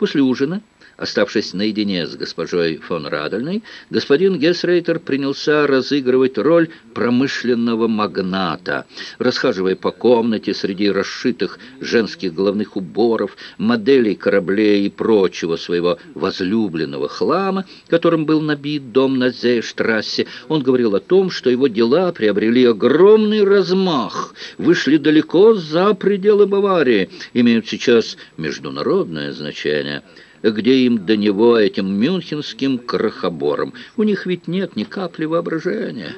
После ужина Оставшись наедине с госпожой фон Радольной, господин Гесрейтер принялся разыгрывать роль промышленного магната, расхаживая по комнате среди расшитых женских головных уборов, моделей кораблей и прочего своего возлюбленного хлама, которым был набит дом на Зейштрассе. Он говорил о том, что его дела приобрели огромный размах, вышли далеко за пределы Баварии, имеют сейчас международное значение – где им до него этим мюнхенским крохобором. У них ведь нет ни капли воображения.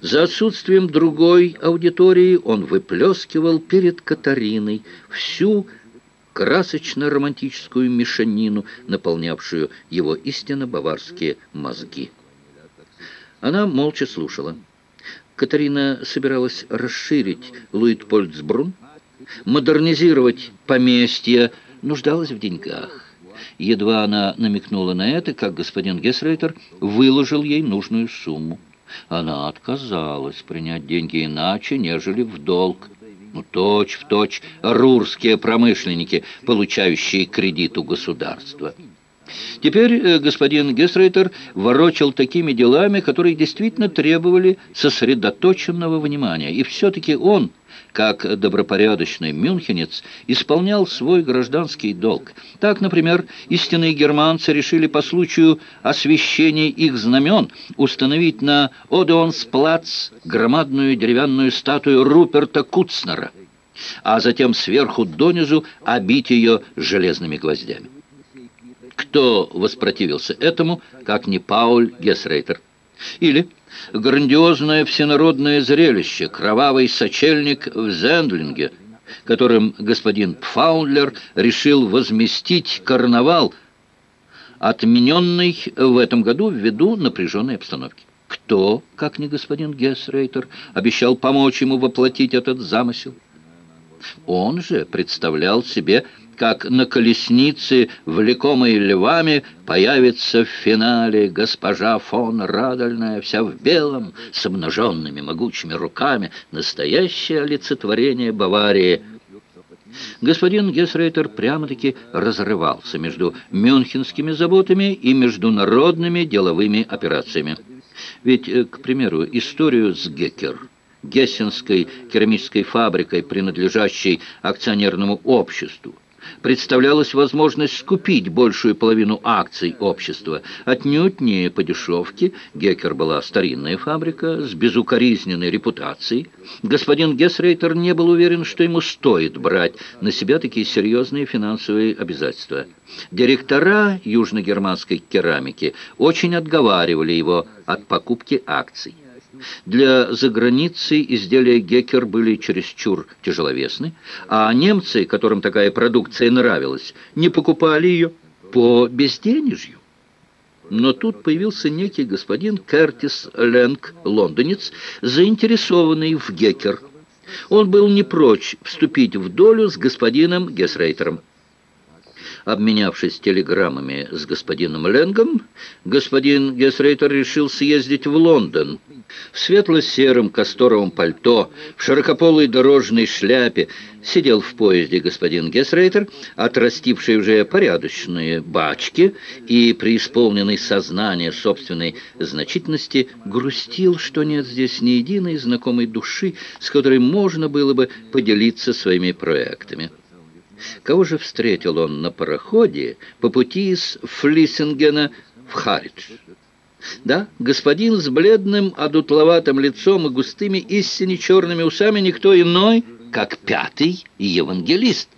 За отсутствием другой аудитории он выплескивал перед Катариной всю красочно-романтическую мешанину, наполнявшую его истинно баварские мозги. Она молча слушала. Катарина собиралась расширить Луитпольцбрун, модернизировать поместье, нуждалась в деньгах. Едва она намекнула на это, как господин Гесрейтер выложил ей нужную сумму. Она отказалась принять деньги иначе, нежели в долг. Ну, точь в точь рурские промышленники, получающие кредит у государства. Теперь э, господин Гесрейтер ворочал такими делами, которые действительно требовали сосредоточенного внимания. И все-таки он как добропорядочный мюнхенец, исполнял свой гражданский долг. Так, например, истинные германцы решили по случаю освящения их знамен установить на Одеонсплац громадную деревянную статую Руперта Куцнера, а затем сверху донизу обить ее железными гвоздями. Кто воспротивился этому, как не Пауль Гесрейтер? Или грандиозное всенародное зрелище, кровавый сочельник в Зендлинге, которым господин Пфаундлер решил возместить карнавал, отмененный в этом году ввиду напряженной обстановки. Кто, как не господин Гессрейтер, обещал помочь ему воплотить этот замысел? Он же представлял себе как на колеснице, влекомой львами, появится в финале госпожа фон Радольная, вся в белом, с обнаженными могучими руками, настоящее олицетворение Баварии. Господин Гесрейтер прямо-таки разрывался между мюнхенскими заботами и международными деловыми операциями. Ведь, э, к примеру, историю с Геккер – Гессенской керамической фабрикой, принадлежащей акционерному обществу представлялась возможность скупить большую половину акций общества. Отнюдь не по дешевке. Геккер была старинная фабрика с безукоризненной репутацией. Господин Гесрейтер не был уверен, что ему стоит брать на себя такие серьезные финансовые обязательства. Директора южногерманской керамики очень отговаривали его от покупки акций. Для заграницы изделия Геккер были чересчур тяжеловесны, а немцы, которым такая продукция нравилась, не покупали ее по безденежью. Но тут появился некий господин Кертис Ленг, лондонец, заинтересованный в Геккер. Он был не прочь вступить в долю с господином Гесрейтером. Обменявшись телеграммами с господином Ленгом, господин Гесрейтер решил съездить в Лондон. В светло-сером касторовом пальто, в широкополой дорожной шляпе сидел в поезде господин Гесрейтер, отрастивший уже порядочные бачки и, преисполненный сознания собственной значительности, грустил, что нет здесь ни единой знакомой души, с которой можно было бы поделиться своими проектами. Кого же встретил он на пароходе по пути из Флиссингена в Харидж? Да, господин с бледным, одутловатым лицом и густыми истине черными усами никто иной, как пятый евангелист.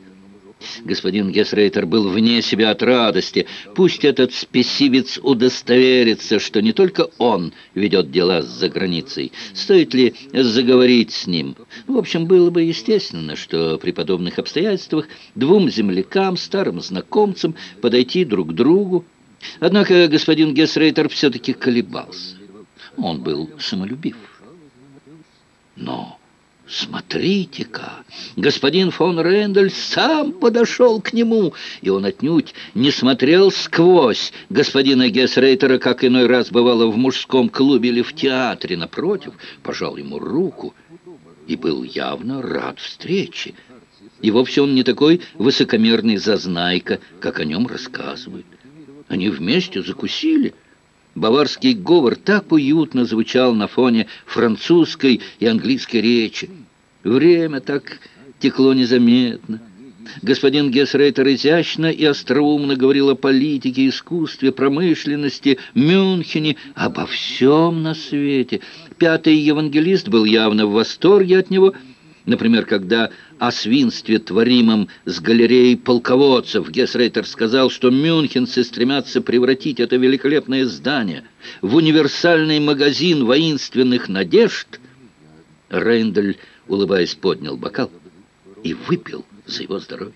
Господин Гесрейтер был вне себя от радости. Пусть этот спесивец удостоверится, что не только он ведет дела за границей. Стоит ли заговорить с ним? В общем, было бы естественно, что при подобных обстоятельствах двум землякам, старым знакомцам, подойти друг к другу. Однако господин Гесрейтер все-таки колебался. Он был самолюбив. Но... «Смотрите-ка, господин фон Рендель сам подошел к нему, и он отнюдь не смотрел сквозь господина Гессрейтера, как иной раз бывало в мужском клубе или в театре, напротив, пожал ему руку и был явно рад встрече. И вовсе он не такой высокомерный зазнайка, как о нем рассказывают. Они вместе закусили. Баварский говор так уютно звучал на фоне французской и английской речи. Время так текло незаметно. Господин Гесрейтер изящно и остроумно говорил о политике, искусстве, промышленности, Мюнхене, обо всем на свете. Пятый евангелист был явно в восторге от него – Например, когда о свинстве, творимом с галереей полководцев, Гесрейтер сказал, что мюнхенцы стремятся превратить это великолепное здание в универсальный магазин воинственных надежд, Рейндель, улыбаясь, поднял бокал и выпил за его здоровье.